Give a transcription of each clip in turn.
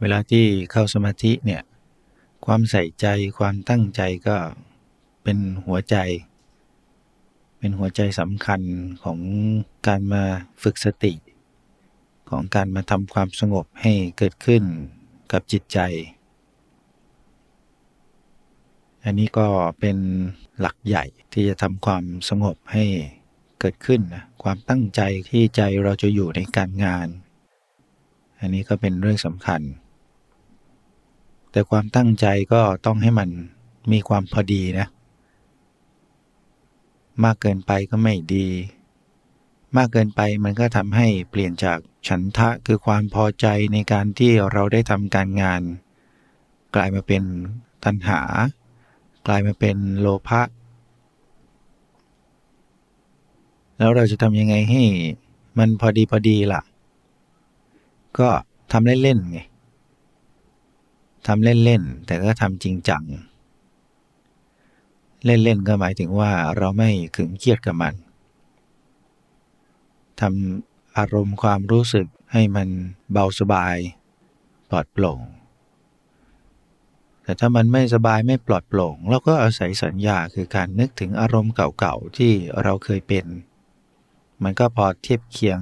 เวลาที่เข้าสมาธิเนี่ยความใส่ใจความตั้งใจก็เป็นหัวใจ เป็นหัวใจสำคัญของการมาฝึกสติ ของการมาทำความสงบให้เกิดขึ้นกับจิตใจ อันนี้ก็เป็นหลักใหญ่ที่จะทำความสงบให้เกิดขึ้นนะความตั้งใจที่ใจเราจะอยู่ในการงาน อันนี้ก็เป็นเรื่องสำคัญ แต่ความตั้งใจก็ต้องให้มันมีความพอดีนะ มากเกินไปก็ไม่ดี มากเกินไปมันก็ทำให้เปลี่ยนจากฉันทะคือความพอใจในการที่เราได้ทำการงาน กลายมาเป็นตัณหา กลายมาเป็นโลภะแล้วเราจะทำยังไงให้มันพอดีพอดีล่ะ ก็ทำเล่นๆไง ทำเล่นๆ แต่ก็ทำจริงจัง เล่นๆ ก็หมายถึงว่าเราไม่ขึงเครียดกับมันทำอารมณ์ความรู้สึกให้มันเบาสบาย ปลอดโปร่ง แต่ถ้ามันไม่สบายไม่ปลอดโปร่ง เราก็อาศัยสัญญาคือการนึกถึงอารมณ์เก่าๆ ที่เราเคยเป็น มันก็พอเทียบเคียง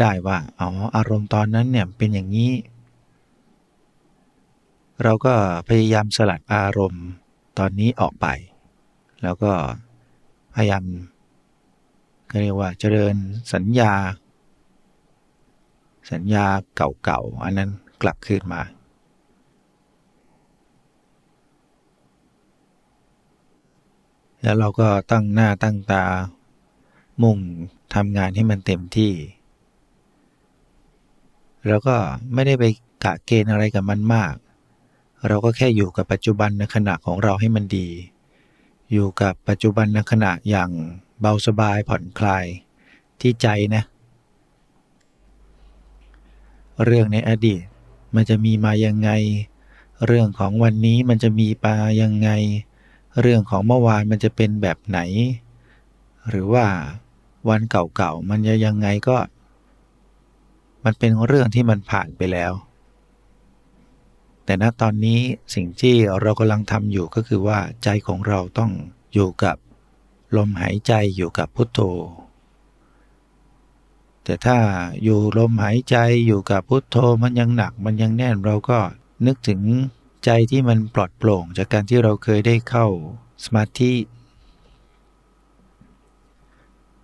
ได้ว่าอ๋ออารมณ์ตอนนั้นเนี่ยเป็นอย่างนี้ เราก็พยายามสลัดอารมณ์ตอนนี้ออกไป แล้วก็พยายามก็เรียกว่าเจริญสัญญา สัญญาเก่าๆ อันนั้นกลับคืนมา แล้วเราก็ตั้งหน้าตั้งตา มุ่งทำงานให้มันเต็มที่ แล้วก็ไม่ได้ไปกะเกณฑ์อะไรกับมันมาก เราก็แค่อยู่กับปัจจุบันในขณะของเราให้มันดี อยู่กับปัจจุบันในขณะอย่างเบาสบายผ่อนคลายที่ใจนะ เรื่องในอดีตมันจะมีมายังไง เรื่องของวันนี้มันจะมีปายังไง เรื่องของเมื่อวานมันจะเป็นแบบไหน หรือว่าวันเก่าๆมันจะยังไงก็ มันเป็นเรื่องที่มันผ่านไปแล้ว แต่ณตอนนี้สิ่งที่เรากำลังทำอยู่ก็คือว่าใจของเราต้องอยู่กับลมหายใจอยู่กับพุทโธ แต่ถ้าอยู่ลมหายใจอยู่กับพุทโธมันยังหนักมันยังแน่นเราก็นึกถึงใจที่มันปลอดโปร่ง จากการที่เราเคยได้เข้าสมาธิ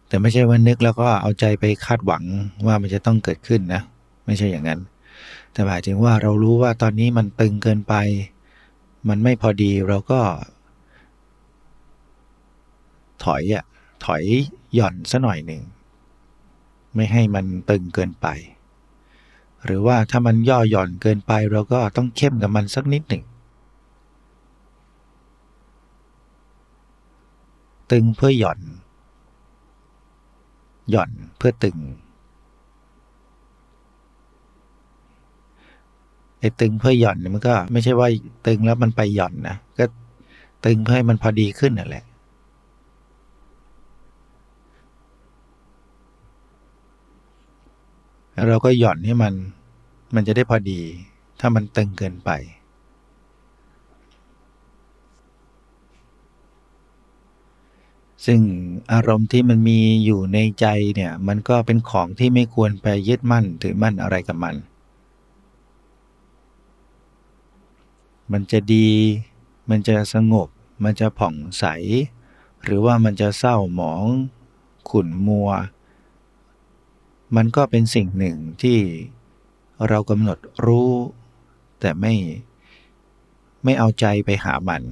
แต่ไม่ใช่ว่านึกแล้วก็เอาใจไปคาดหวังว่ามันจะต้องเกิดขึ้นนะ ไม่ใช่อย่างนั้น แต่หมายถึงว่าเรารู้ว่าตอนนี้มันตึงเกินไป มันไม่พอดีเราก็ ถอยอะถอยหย่อนซะหน่อยหนึ่ง ไม่ให้มันตึงเกินไป หรือว่าถ้ามันย่อหย่อนเกินไป เราก็ต้องเข้มกับมันสักนิดหนึ่ง ตึงเพื่อหย่อน หย่อนเพื่อตึง ไอ้ตึงเพื่อหย่อนมันก็ไม่ใช่ว่าตึงแล้วมันไปหย่อนนะก็ตึงเพื่อให้มันพอดีขึ้นนั่นแหละแล้วเราก็หย่อนให้มันมันจะได้พอดี ถ้ามันตึงเกินไป ซึ่งอารมณ์ที่มันมีอยู่ในใจเนี่ย มันก็เป็นของที่ไม่ควรไปยึดมั่นถือมั่นอะไรกับมัน มันจะดี มันจะสงบ มันจะผ่องใส หรือว่ามันจะเศร้าหมอง ขุ่นมัว มันก็เป็นสิ่งหนึ่งที่เรากำหนดรู้ แต่ไม่ไม่เอาใจไปหามัน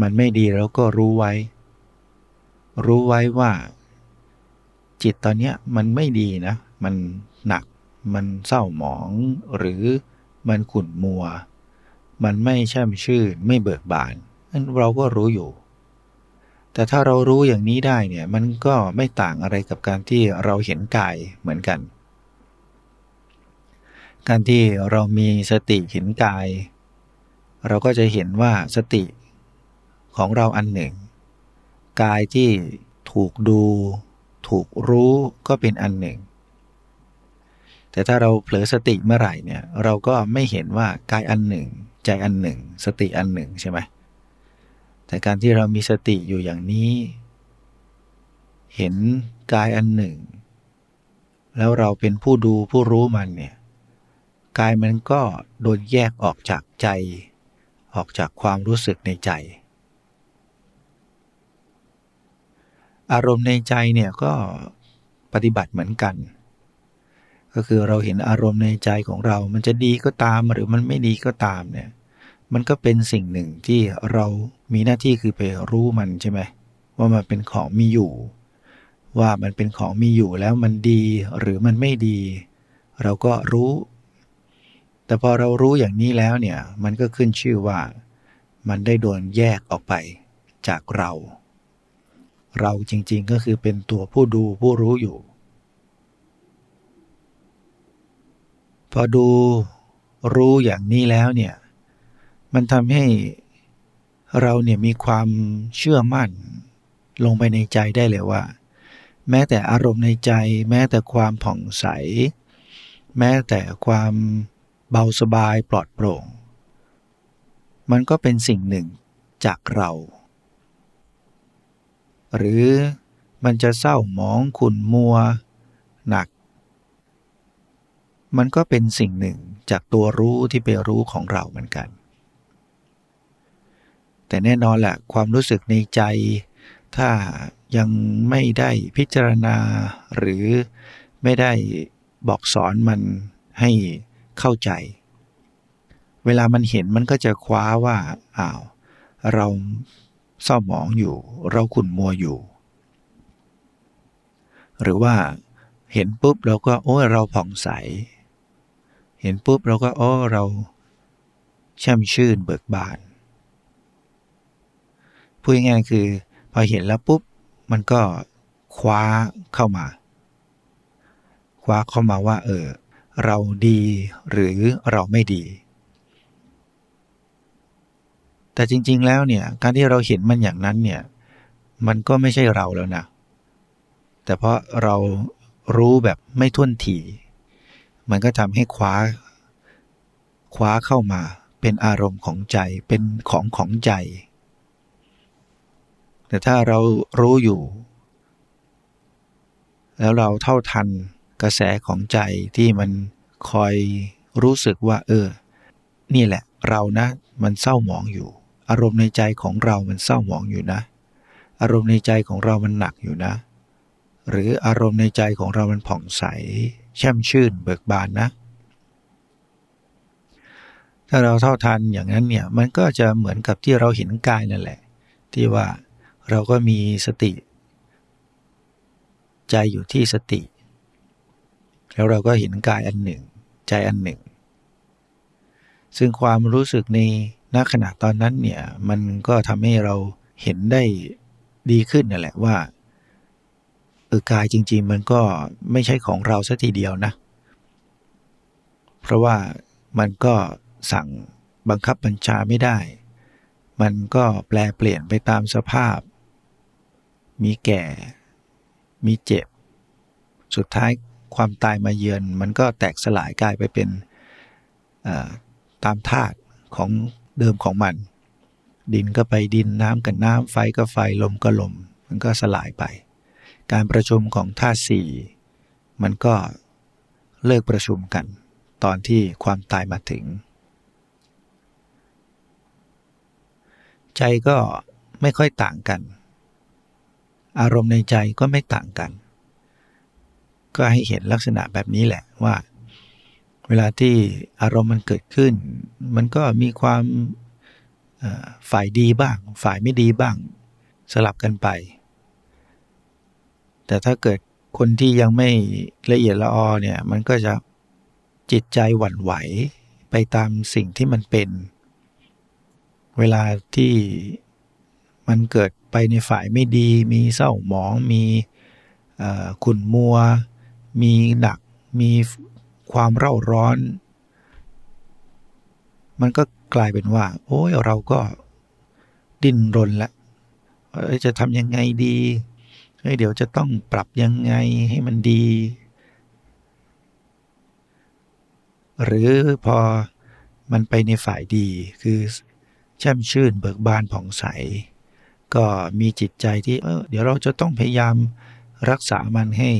มันไม่ดีเราก็รู้ไว้ รู้ไว้ว่า จิตตอนนี้มันไม่ดีนะ มันหนัก มันเศร้าหมองหรือ มันขุ่นมัว มันไม่แช่มชื่นไม่เบิกบานนั่นเราก็รู้อยู่ แต่ถ้าเรารู้อย่างนี้ได้เนี่ย มันก็ไม่ต่างอะไรกับการที่เราเห็นกายเหมือนกัน การที่เรามีสติเห็นกาย เราก็จะเห็นว่าสติของเราอันหนึ่ง กายที่ถูกดู ถูกรู้ก็เป็นอันหนึ่ง แต่ถ้าเราเผลอสติเมื่อไหร่เนี่ยเราก็ไม่เห็นว่ากายอันหนึ่ง ใจอันหนึ่ง สติอันหนึ่งใช่ไหมแต่การที่เรามีสติอยู่อย่างนี้ เห็นกายอันหนึ่ง แล้วเราเป็นผู้ดูผู้รู้มันเนี่ยกายมันก็โดนแยกออกจากใจ ออกจากความรู้สึกในใจ อารมณ์ในใจเนี่ยก็ปฏิบัติเหมือนกัน ก็คือเราเห็นอารมณ์ในใจของเรา มันจะดีก็ตามหรือมันไม่ดีก็ตามเนี่ย มันก็เป็นสิ่งหนึ่งที่เรามีหน้าที่คือไปรู้มันใช่ไหมว่ามันเป็นของมีอยู่ ว่ามันเป็นของมีอยู่แล้วมันดีหรือมันไม่ดี เราก็รู้ แต่พอเรารู้อย่างนี้แล้วเนี่ย มันก็ขึ้นชื่อว่า มันได้โดนแยกออกไปจากเรา เราจริงๆก็คือเป็นตัวผู้ดูผู้รู้อยู่ พอดูรู้อย่างนี้แล้วเนี่ยมันทำให้เราเนี่ยมีความเชื่อมั่นลงไปในใจได้เลยว่า แม้แต่อารมณ์ในใจ แม้แต่ความผ่องใส แม้แต่ความเบาสบายปลอดโปร่ง มันก็เป็นสิ่งหนึ่งจากเรา หรือมันจะเศร้าหมองขุ่นมัว หนัก มันก็เป็นสิ่งหนึ่งจากตัวรู้ที่เป็นรู้ของเราเหมือนกัน แต่แน่นอนแหละความรู้สึกในใจ ถ้ายังไม่ได้พิจารณา หรือไม่ได้บอกสอนมันให้เข้าใจ เวลามันเห็นมันก็จะคว้าว่าอ้าวเราเศร้าหมองอยู่ เราขุ่นมัวอยู่ หรือว่าเห็นปุ๊บเราก็โอ้เราผ่องใส เห็นปุ๊บเราก็อ้เราแช่มชื่นเบิกบานพูดง่ายๆคือ พอเห็นแล้วปุ๊บ มันก็คว้าเข้ามา คว้าเข้ามาว่า เออ เราดีหรือเราไม่ดี แต่จริง ๆ แล้วเนี่ย การที่เราเห็นมันอย่างนั้นเนี่ย มันก็ไม่ใช่เราแล้วนะ แต่เพราะเรารู้แบบไม่ทุ่นที มันก็ทำให้คว้า คว้าเข้ามาเป็นอารมณ์ของใจเป็นของของใจ แต่ถ้าเรารู้อยู่ แล้วเราเท่าทันกระแสของใจที่มันคอยรู้สึกว่า เออ นี่แหละ เรานะ มันเศร้าหมองอยู่ อารมณ์ในใจของเรามันเศร้าหมองอยู่นะ อารมณ์ในใจของเรามันหนักอยู่นะ หรืออารมณ์ในใจของเรามันผ่องใส แช่มชื่นเบิกบานนะ ถ้าเราเท่าทันอย่างนั้นเนี่ยมันก็จะเหมือนกับที่เราเห็นกายนั่นแหละ ที่ว่าเราก็มีสติ ใจอยู่ที่สติ แล้วเราก็เห็นกายอันหนึ่ง ใจอันหนึ่ง ซึ่งความรู้สึกในณขณะตอนนั้นเนี่ยมันก็ทำให้เราเห็นได้ดีขึ้นนั่นแหละว่า เออกายจริง ๆ มันก็ไม่ใช่ของเราสัทีเดียวนะ เพราะว่ามันก็สั่งบังคับบัญชาไม่ได้ มันก็แปลเปลี่ยนไปตามสภาพ มีแก่ มีเจ็บ สุดท้ายความตายมาเยือน มันก็แตกสลายกลายไปเป็นตามธาตุของเดิมของมัน ดินก็ไปดินน้ำกับน้ำไฟก็ไฟลมก็ลม มันก็สลายไป การประชุมของธาตุสี่มันก็เลิกประชุมกัน ตอนที่ความตายมาถึง ใจก็ไม่ค่อยต่างกัน อารมณ์ในใจก็ไม่ต่างกัน ก็ให้เห็นลักษณะแบบนี้แหละว่า เวลาที่อารมณ์มันเกิดขึ้น มันก็มีความฝ่ายดีบ้าง ฝ่ายไม่ดีบ้าง สลับกันไป แต่ถ้าเกิดคนที่ยังไม่ละเอียดละออเนี่ย มันก็จะจิตใจหวั่นไหวไปตามสิ่งที่มันเป็น เวลาที่มันเกิดไปในฝ่ายไม่ดี มีเศร้าหมอง มีขุ่นมัว มีหนัก มีความเร่าร้อน มันก็กลายเป็นว่า โอ้ยเราก็ดิ้นรนละจะทำยังไงดี เดี๋ยวจะต้องปรับยังไงให้มันดี หรือพอมันไปในฝ่ายดีคือแช่มชื่นเบิกบานผ่องใส ก็มีจิตใจที่เออเดี๋ยวเราจะต้องพยายามรักษามันให้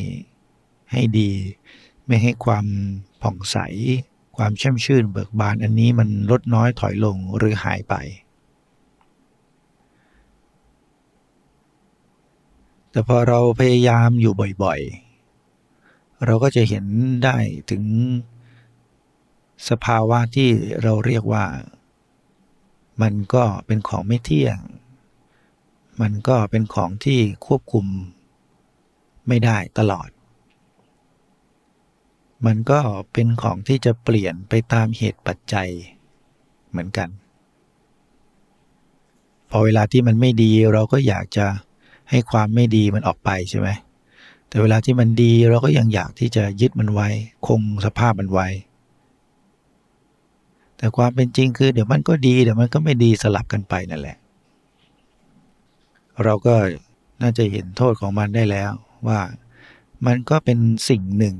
ให้ดี ไม่ให้ความผ่องใส ความแช่มชื่นเบิกบานอันนี้มันลดน้อยถอยลงหรือหายไป แต่พอเราพยายามอยู่บ่อยๆ เราก็จะเห็นได้ถึงสภาวะที่เราเรียกว่า มันก็เป็นของไม่เที่ยง มันก็เป็นของที่ควบคุมไม่ได้ตลอด มันก็เป็นของที่จะเปลี่ยนไปตามเหตุปัจจัยเหมือนกัน พอเวลาที่มันไม่ดีเราก็อยากจะ ให้ความไม่ดีมันออกไปใช่ไหมแต่เวลาที่มันดีเราก็ยังอยากที่จะยึดมันไว้ คงสภาพมันไว้ แต่ความเป็นจริงคือ เดี๋ยวมันก็ดีเดี๋ยวมันก็ไม่ดีสลับกันไปนั่นแหละ เราก็น่าจะเห็นโทษของมันได้แล้วว่ามันก็เป็นสิ่งหนึ่ง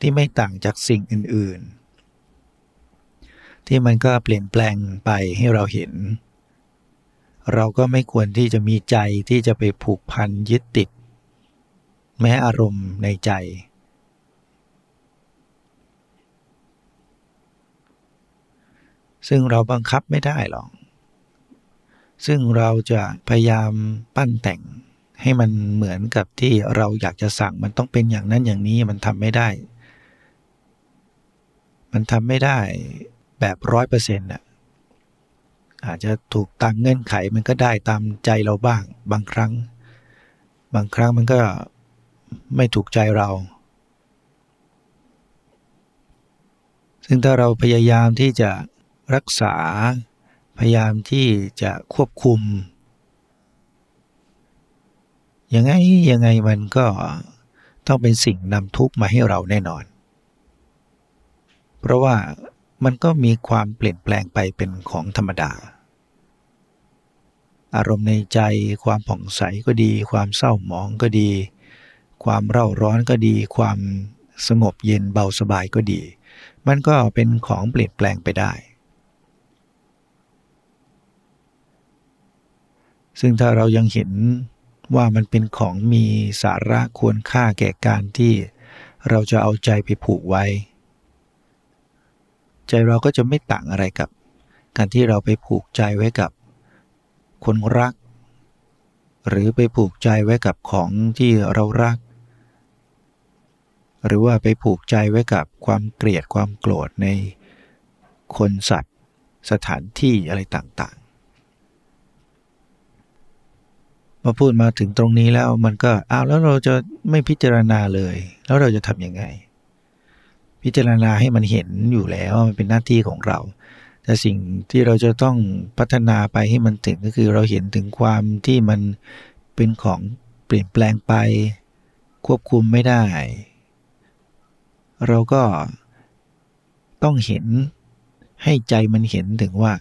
ที่ไม่ต่างจากสิ่งอื่น ๆ ที่มันก็เปลี่ยนแปลงไปให้เราเห็น เราก็ไม่ควรที่จะมีใจที่จะไปผูกพันยึดติด แม้อารมณ์ในใจ ซึ่งเราบังคับไม่ได้หรอก ซึ่งเราจะพยายามปั้นแต่งให้มันเหมือนกับที่เราอยากจะสั่งมันต้องเป็นอย่างนั้นอย่างนี้มันทำไม่ได้ มันทำไม่ได้แบบร้อยเปอร์เซ็นต์อะ อาจจะถูกตามเงื่อนไขมันก็ได้ตามใจเราบ้าง บางครั้ง บางครั้งมันก็ไม่ถูกใจเรา ซึ่งถ้าเราพยายามที่จะรักษา พยายามที่จะควบคุม ยังไงยังไงมันก็ต้องเป็นสิ่งนำทุกข์มาให้เราแน่นอน เพราะว่ามันก็มีความเปลี่ยนแปลงไปเป็นของธรรมดา อารมณ์ในใจ ความผ่องใสก็ดี ความเศร้าหมองก็ดี ความเร่าร้อนก็ดี ความสงบเย็นเบาสบายก็ดี มันก็เป็นของเปลี่ยนแปลงไปได้ ซึ่งถ้าเรายังเห็นว่ามันเป็นของมีสาระควรค่าแก่การที่เราจะเอาใจไปผูกไว้ ใจเราก็จะไม่ต่างอะไรกับ การที่เราไปผูกใจไว้กับ คนรัก หรือไปผูกใจไว้กับของที่เรารัก หรือว่าไปผูกใจไว้กับความเกลียดความโกรธในคนสัตว์สถานที่อะไรต่างๆ มาพูดมาถึงตรงนี้แล้วมันก็อ้าวแล้วเราจะไม่พิจารณาเลย แล้วเราจะทำยังไง พิจารณาให้มันเห็นอยู่แล้วมันเป็นหน้าที่ของเรา แต่สิ่งที่เราจะต้องพัฒนาไปให้มันถึงก็คือเราเห็นถึงความที่มันเป็นของเปลี่ยนแปลงไป ควบคุมไม่ได้ เราก็ต้องเห็นให้ใจมันเห็นถึงว่า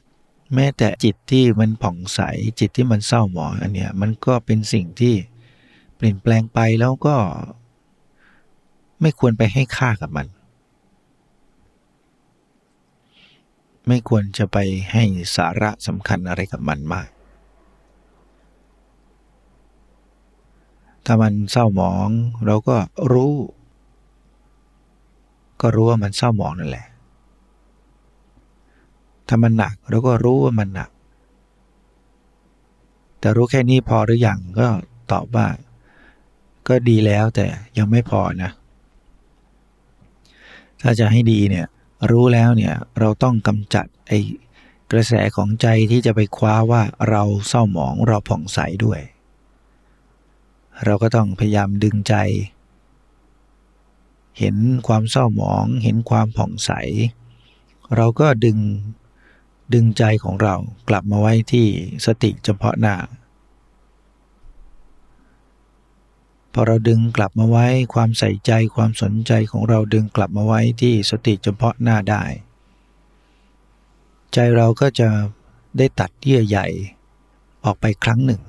แม้แต่จิตที่มันผ่องใสจิตที่มันเศร้าหมองอันเนี้ยมันก็เป็นสิ่งที่เปลี่ยนแปลงไปแล้วก็ ไม่ควรไปให้ค่ากับมัน ไม่ควรจะไปให้สาระสำคัญอะไรกับมันมาก ถ้ามันเศร้าหมองเราก็รู้ ก็รู้ว่ามันเศร้าหมองนั่นแหละ ถ้ามันหนักเราก็รู้ว่ามันหนัก แต่รู้แค่นี้พอหรืออยังก็ตอบว่า ก็ดีแล้วแต่ยังไม่พอนะ ถ้าจะให้ดีเนี่ย รู้แล้วเนี่ยเราต้องกำจัดไอ้กระแสของใจที่จะไปคว้าว่าเราเศร้าหมองเราผ่องใสด้วย เราก็ต้องพยายามดึงใจ เห็นความเศร้าหมอง เห็นความผ่องใส เราก็ดึงดึงใจของเรากลับมาไว้ที่สติเฉพาะหน้า พอเราดึงกลับมาไว้ความใส่ใจความสนใจของเราดึงกลับมาไว้ที่สติเฉพาะหน้าได้ ใจเราก็จะได้ตัดเยื่อใยออกไปครั้งหนึ่ง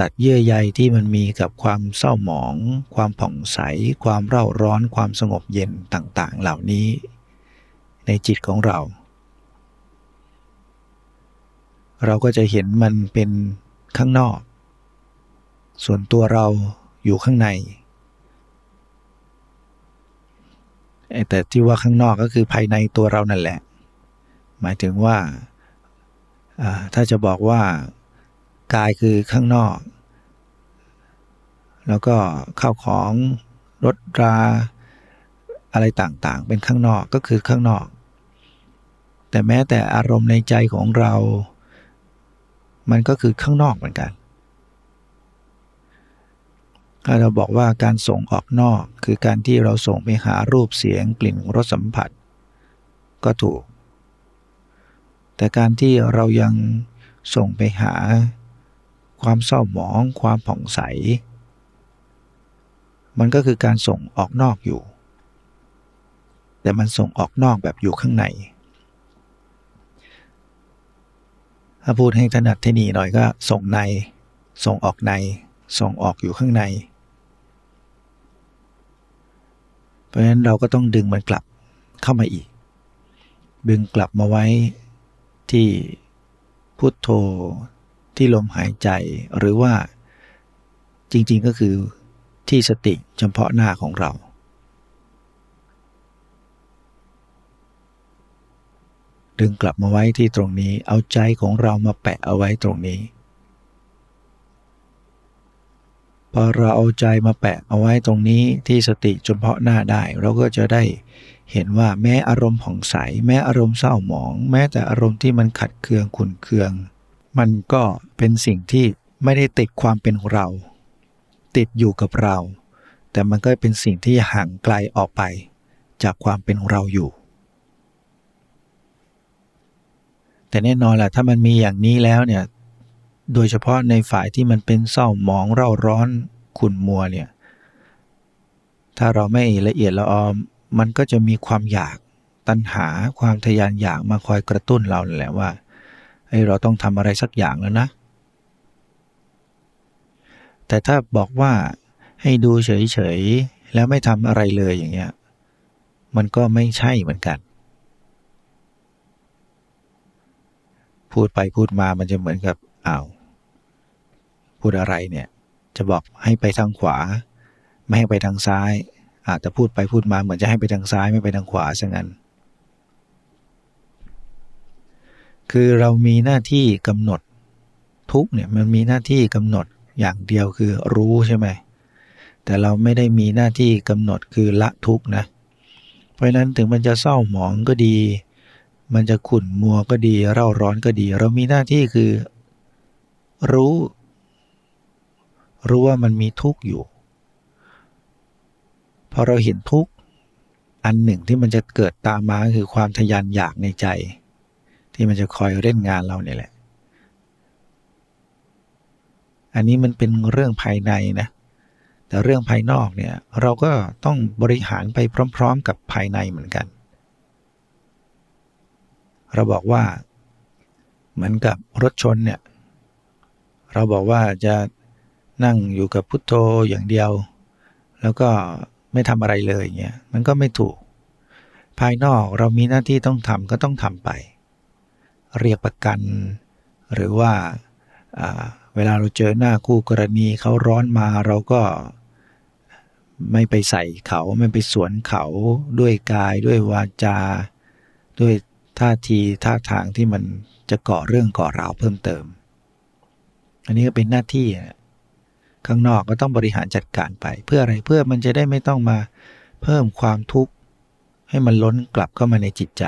ตัดเยื่อใยที่มันมีกับความเศร้าหมอง ความผ่องใส ความเร่าร้อนความสงบเย็นต่าง ๆ เหล่านี้ ในจิตของเรา เราก็จะเห็นมันเป็นข้างนอก ส่วนตัวเราอยู่ข้างในแต่ที่ว่าข้างนอกก็คือภายในตัวเรานั่นแหละ หมายถึงว่าถ้าจะบอกว่ากายคือข้างนอก แล้วก็ข้าวของรถราอะไรต่างๆ เป็นข้างนอกก็คือข้างนอก แต่แม้แต่อารมณ์ในใจของเรา มันก็คือข้างนอกเหมือนกัน ถ้าเราบอกว่าการส่งออกนอก คือการที่เราส่งไปหารูปเสียงกลิ่นรสสัมผัส ก็ถูก แต่การที่เรายังส่งไปหา ความเศร้าหมอง ความผ่องใส มันก็คือการส่งออกนอกอยู่ แต่มันส่งออกนอกแบบอยู่ข้างใน ถ้าพูดให้ถนัดเทนีหน่อยก็ส่งใน ส่งออกใน ส่งออกอยู่ข้างใน เพ ราะฉะนั้นเราก็ต้องดึงมันกลับเข้ามาอีก ดึงกลับมาไว้ที่พุทโธที่ลมหายใจหรือว่าจริงๆก็คือที่สติเฉพาะหน้าของเรา ดึงกลับมาไว้ที่ตรงนี้เอาใจของเรามาแปะเอาไว้ตรงนี้ พอเราเอาใจมาแปะเอาไว้ตรงนี้ที่สติเฉพาะหน้าได้ เราก็จะได้เห็นว่าแม้อารมณ์ผ่องใส แม้อารมณ์เศร้าหมอง แม้แต่อารมณ์ที่มันขัดเคืองขุนเคือง มันก็เป็นสิ่งที่ไม่ได้ติดความเป็นเรา ติดอยู่กับเรา แต่มันก็เป็นสิ่งที่ห่างไกลออกไป จากความเป็นเราอยู่ แต่แน่นอนแหละถ้ามันมีอย่างนี้แล้วเนี่ย โดยเฉพาะในฝ่ายที่มันเป็นเศร้าหมองเร่าร้อนขุ่นมัวเนี่ยถ้าเราไม่ละเอียดละออม มันก็จะมีความอยากตัณหาความทยานอยากมาคอยกระตุ้นเราแหละว่าเฮ้เราต้องทำอะไรสักอย่างแล้วนะ แต่ถ้าบอกว่าให้ดูเฉยๆแล้วไม่ทำอะไรเลยอย่างเงี้ยมันก็ไม่ใช่เหมือนกัน พูดไปพูดมามันจะเหมือนกับอ้าว พูดอะไรเนี่ย จะบอกให้ไปทางขวา ไม่ให้ไปทางซ้าย อาจจะพูดไปพูดมาเหมือนจะให้ไปทางซ้ายไม่ไปทางขวาซะงั้น คือเรามีหน้าที่กำหนดทุกเนี่ยมันมีหน้าที่กำหนดอย่างเดียวคือรู้ใช่ไหมแต่เราไม่ได้มีหน้าที่กำหนดคือละทุกนะ เพราะนั้นถึงมันจะเศร้าหมองก็ดี มันจะขุ่นมัวก็ดี เร่าร้อนก็ดี เรามีหน้าที่คือ รู้ รู้ว่ามันมีทุกข์อยู่ พอเราเห็นทุกข์อันหนึ่งที่มันจะเกิดตามมาคือความทยานอยากในใจ ที่มันจะคอยเล่นงานเราเนี่ยแหละ อันนี้มันเป็นเรื่องภายในนะ แต่เรื่องภายนอกเนี่ยเราก็ต้องบริหารไปพร้อม ๆ กับภายในเหมือนกัน เราบอกว่าเหมือนกับรถชนเนี่ย เราบอกว่าจะ นั่งอยู่กับพุทโธอย่างเดียว แล้วก็ไม่ทำอะไรเลยเงี้ยมันก็ไม่ถูก ภายนอกเรามีหน้าที่ต้องทำก็ต้องทำไป เรียกประกัน หรือว่าเวลาเราเจอหน้าคู่กรณีเขาร้อนมาเราก็ไม่ไปใส่เขาไม่ไปสวนเขาด้วยกายด้วยวาจา ด้วยท่าทีท่าทางที่มันจะก่อเรื่องก่อราวเพิ่มเติม อันนี้ก็เป็นหน้าที่ ข้างนอกก็ต้องบริหารจัดการไป เพื่ออะไรเพื่อมันจะได้ไม่ต้องมาเพิ่มความทุกข์ให้มันล้นกลับเข้ามาในจิตใจ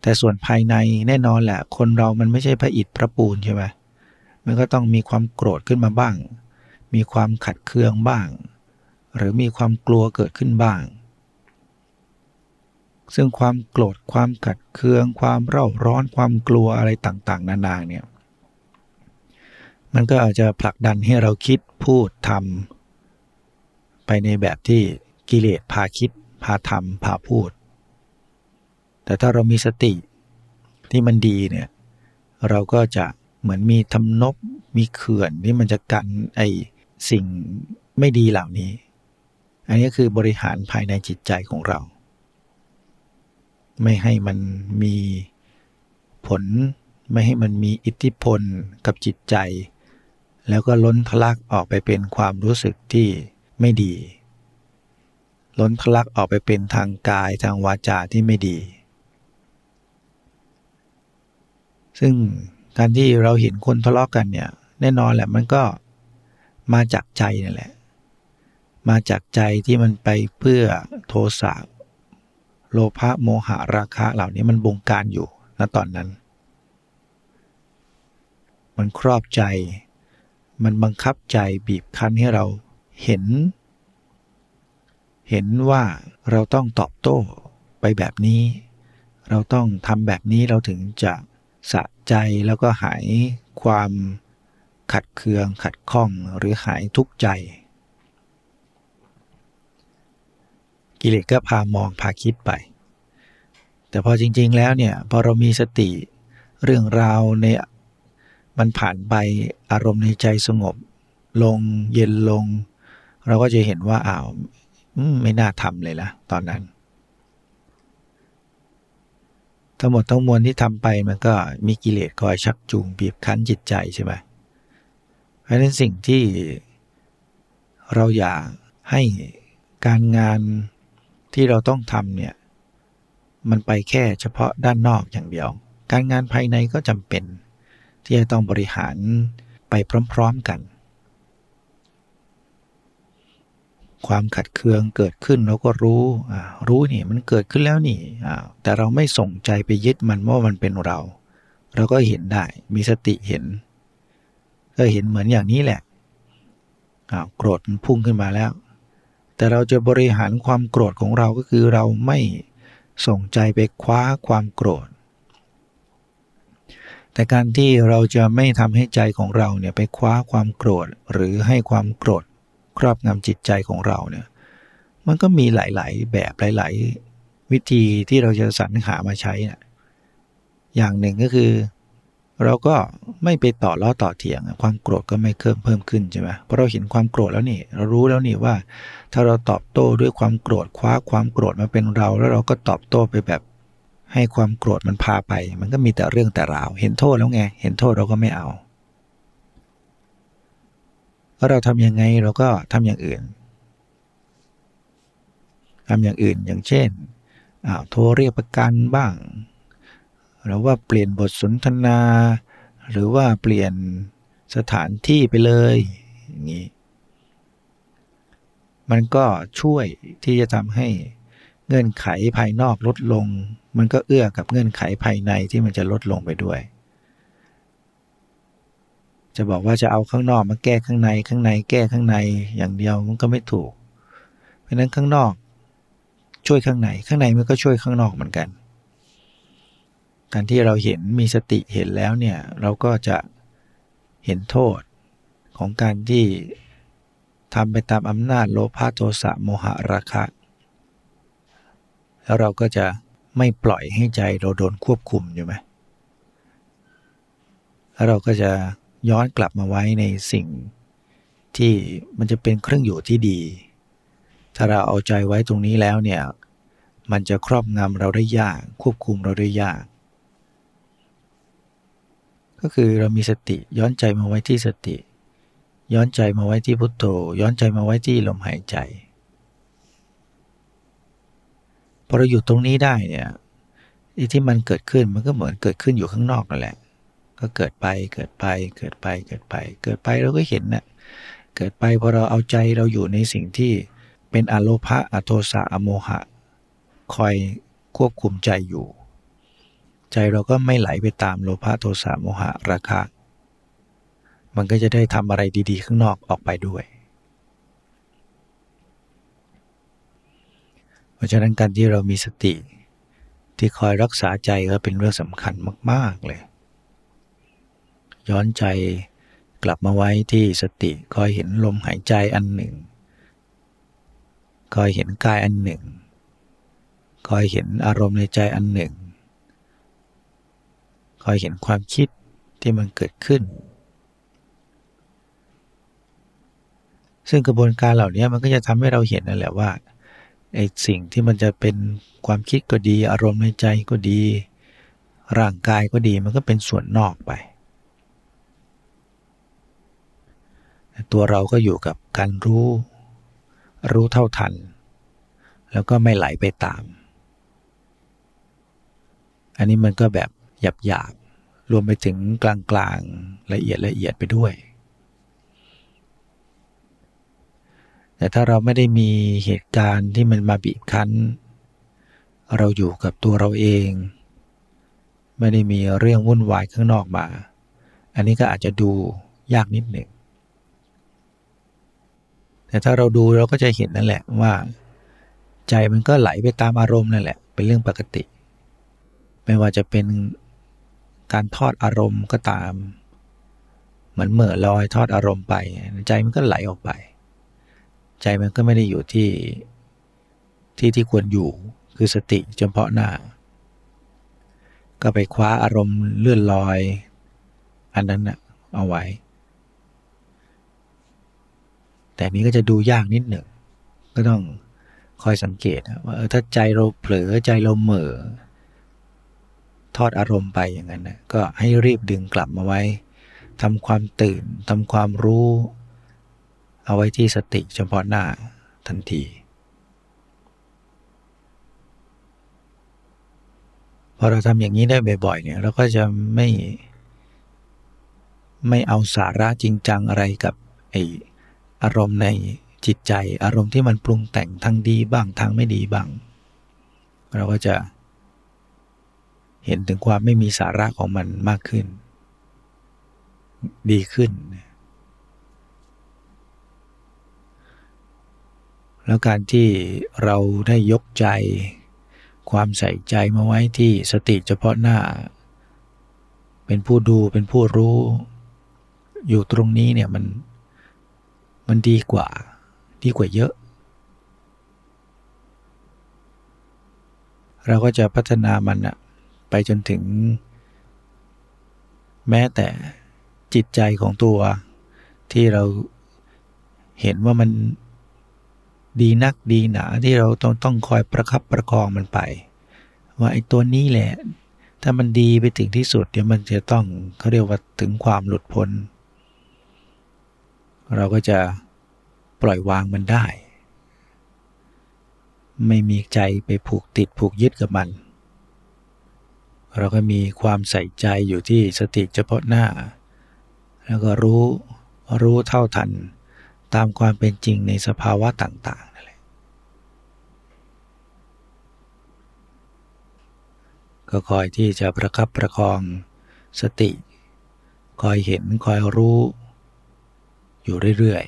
แต่ส่วนภายในแน่นอนแหละคนเรามันไม่ใช่พระอิฐพระปูนใช่ไหมมันก็ต้องมีความโกรธขึ้นมาบ้าง มีความขัดเคืองบ้าง หรือมีความกลัวเกิดขึ้นบ้าง ซึ่งความโกรธความขัดเคือง ความเร่าร้อนความกลัวอะไรต่างๆ นานาเนี่ย มันก็อาจจะผลักดันให้เราคิดพูดทำไปในแบบที่กิเลสพาคิด พาทำพาพูด แต่ถ้าเรามีสติที่มันดีเนี่ยเราก็จะเหมือนมีทำนบมีเขื่อนที่มันจะกันไอสิ่งไม่ดีเหล่านี้ อันนี้คือบริหารภายในจิตใจของเรา ไม่ให้มันมีผล ไม่ให้มันมีอิทธิพลกับจิตใจ แล้วก็ล้นทะลักออกไปเป็นความรู้สึกที่ไม่ดี ล้นทะลักออกไปเป็นทางกายทางวาจาที่ไม่ดี ซึ่งการที่เราเห็นคนทะเลาะกกันเนี่ยแน่นอนแหละมันก็มาจากใจนั่นแหละ มาจากใจที่มันไปเพื่อโทสะโลภะโมหะราคะเหล่านี้มันบงการอยู่ณตอนนั้น มันครอบใจ มันบังคับใจบีบคั้นให้เราเห็น เห็นว่าเราต้องตอบโต้ไปแบบนี้ เราต้องทำแบบนี้เราถึงจะสะใจแล้วก็หายความขัดเคืองขัดข้องหรือหายทุกข์ใจ กิเลสก็พามองพาคิดไป แต่พอจริงๆแล้วเนี่ยพอเรามีสติเรื่องราวใน มันผ่านไปอารมณ์ในใจสงบ ลงเย็นลง เราก็จะเห็นว่าอ้าวไม่น่าทำเลยละตอนนั้น ทั้งหมดทั้งมวลที่ทำไปมันก็มีกิเลสคอยชักจูงบีบคั้นจิตใจใช่ไหมเพราะนั้นสิ่งที่เราอยากให้การงานที่เราต้องทำเนี่ยมันไปแค่เฉพาะด้านนอกอย่างเดียว การงานภายในก็จำเป็น ที่จะต้องบริหารไปพร้อมๆกัน ความขัดเคืองเกิดขึ้นเราก็รู้ รู้นี่มันเกิดขึ้นแล้วนี่ แต่เราไม่ส่งใจไปยึดมันว่ามันเป็นเรา เราก็เห็นได้ มีสติเห็น ก็เห็นเหมือนอย่างนี้แหละโกรธมันพุ่งขึ้นมาแล้ว แต่เราจะบริหารความโกรธของเราก็คือเราไม่ส่งใจไปคว้าความโกรธ แต่การที่เราจะไม่ทำให้ใจของเราเนี่ยไปคว้าความโกรธหรือให้ความโกรธครอบงำจิตใจของเราเนี่ยมันก็มีหลาย ๆ แบบหลาย ๆ วิธีที่เราจะสรรหามาใช้นะอย่างหนึ่งก็คือ เราก็ไม่ไปต่อล้อต่อเถียง ความโกรธก็ไม่เพิ่มเพิ่มขึ้นใช่ไหมเพราะเราเห็นความโกรธแล้วนี่เรารู้แล้วนี่ว่า ถ้าเราตอบโต้ด้วยความโกรธคว้าความโกรธมาเป็นเรา แล้วเราก็ตอบโต้ไปแบบ ให้ความโกรธมันพาไป มันก็มีแต่เรื่องแต่ราว เห็นโทษแล้วไง เห็นโทษเราก็ไม่เอาเราทำยังไงเราก็ทำอย่างอื่นทำอย่างอื่นอย่างเช่นอ้าวโทรเรียกประกันบ้าง หรือว่าเปลี่ยนบทสนทนา หรือว่าเปลี่ยนสถานที่ไปเลยอย่างนี้ มันก็ช่วยที่จะทำให้ เงื่อนไขภายนอกลดลง มันก็เอื้อกับเงื่อนไขภายในที่มันจะลดลงไปด้วย จะบอกว่าจะเอาข้างนอกมาแก้ข้างในข้างในแก้ข้างในอย่างเดียวมันก็ไม่ถูก เพราะนั้นข้างนอกช่วยข้างในข้างในมันก็ช่วยข้างนอกเหมือนกัน การที่เราเห็นมีสติเห็นแล้วเนี่ยเราก็จะเห็นโทษของการที่ทำไปตามอำนาจโลภะโทสะโมหะราคะ แล้วเราก็จะไม่ปล่อยให้ใจเราโดนควบคุมอยู่ไหมแล้วเราก็จะย้อนกลับมาไว้ในสิ่งที่มันจะเป็นเครื่องอยู่ที่ดี ถ้าเราเอาใจไว้ตรงนี้แล้วเนี่ย มันจะครอบงำเราได้ยาก ควบคุมเราได้ยาก ก็คือเรามีสติย้อนใจมาไว้ที่สติ ย้อนใจมาไว้ที่พุทโธ ย้อนใจมาไว้ที่ลมหายใจพ อเราอยู่ตรงนี้ได้เนี่ยที่มันเกิดขึ้นมันก็เหมือนเกิดขึ้นอยู่ข้างนอกนั่นแหละ ก็เกิดไปเกิดไปเกิดไปเกิดไป เกิดไปเราก็เห็นนะ่ะเกิดไปพอเราเอาใจเราอยู่ในสิ่งที่เป็นอโลภะอโทสะอโมหะ คอยควบคุมใจอยู่ ใจเราก็ไม่ไหลไปตามโลภะโทสะโมหะราคะ มันก็จะได้ทำอะไรดี ๆ ข้างนอกออกไปด้วย เพ ราะฉะนั้นการที่เรามีสติ ที่คอยรักษาใจก็เป็นเรื่องสำคัญมาก ๆ เลย ย้อนใจกลับมาไว้ที่สติคอยเห็นลมหายใจอันหนึ่ง คอยเห็นกายอันหนึ่ง คอยเห็นอารมณ์ในใจอันหนึ่ง คอยเห็นความคิดที่มันเกิดขึ้น ซึ่งกระบวนการเหล่านี้มันก็จะทำให้เราเห็นนั่นแหละว่า ไอ้สิ่งที่มันจะเป็นความคิดก็ดี อารมณ์ในใจก็ดี ร่างกายก็ดีมันก็เป็นส่วนนอกไป ตัวเราก็อยู่กับการรู้ รู้เท่าทัน แล้วก็ไม่ไหลไปตาม อันนี้มันก็แบบหยาบหยาบรวมไปถึงกลางกลางละเอียดละเอียดไปด้วย แต่ถ้าเราไม่ได้มีเหตุการณ์ที่มันมาบีบคั้น เราอยู่กับตัวเราเอง ไม่ได้มีเรื่องวุ่นวายข้างนอกมา อันนี้ก็อาจจะดูยากนิดหนึ่ง แต่ถ้าเราดูเราก็จะเห็นนั่นแหละว่า ใจมันก็ไหลไปตามอารมณ์นั่นแหละ เป็นเรื่องปกติ ไม่ว่าจะเป็นการทอดอารมณ์ก็ตาม เหมือนเหม่อลอยทอดอารมณ์ไป ใจมันก็ไหลออกไป ใจมันก็ไม่ได้อยู่ที่ที่ที่ควรอยู่คือสติเฉพาะหน้า ก็ไปคว้าอารมณ์เลื่อนลอย อันนั้นนะเอาไว้ แต่นี้ก็จะดูยากนิดหนึ่ง ก็ต้องคอยสังเกตว่าถ้าใจเราเผลอใจเราเหม่อทอดอารมณ์ไปอย่างนั้นนะก็ให้รีบดึงกลับมาไว้ทำความตื่นทำความรู้ เอาไว้ที่สติเฉพาะหน้าทันที พอเราทำอย่างนี้ได้บ่อยๆเนี่ยเราก็จะไม่ไม่เอาสาระจริงจังอะไรกับไออารมณ์ในจิตใจ อารมณ์ที่มันปรุงแต่งทางดีบ้างทางไม่ดีบ้าง เราก็จะเห็นถึงความไม่มีสาระของมันมากขึ้น ดีขึ้น แล้วการที่เราได้ยกใจ ความใส่ใจมาไว้ที่สติเฉพาะหน้า เป็นผู้ดูเป็นผู้รู้ อยู่ตรงนี้เนี่ยมันมันดีกว่าดีกว่าเยอะ เราก็จะพัฒนามันอะไปจนถึง แม้แต่จิตใจของตัวที่เราเห็นว่ามัน ดีนักดีหนาที่เราต้องต้องคอยประคับประคองมันไป ว่าไอ้ตัวนี้แหละ ถ้ามันดีไปถึงที่สุดเดี๋ยวมันจะต้องเขาเรียกว่าถึงความหลุดพ้น เราก็จะปล่อยวางมันได้ ไม่มีใจไปผูกติดผูกยึดกับมัน เราก็มีความใส่ใจอยู่ที่สติเฉพาะหน้า แล้วก็รู้รู้เท่าทัน ตามความเป็นจริงในสภาวะต่างๆนั่นแหละก็คอยที่จะประคับประคองสติ คอยเห็นคอยรู้ อยู่เรื่อย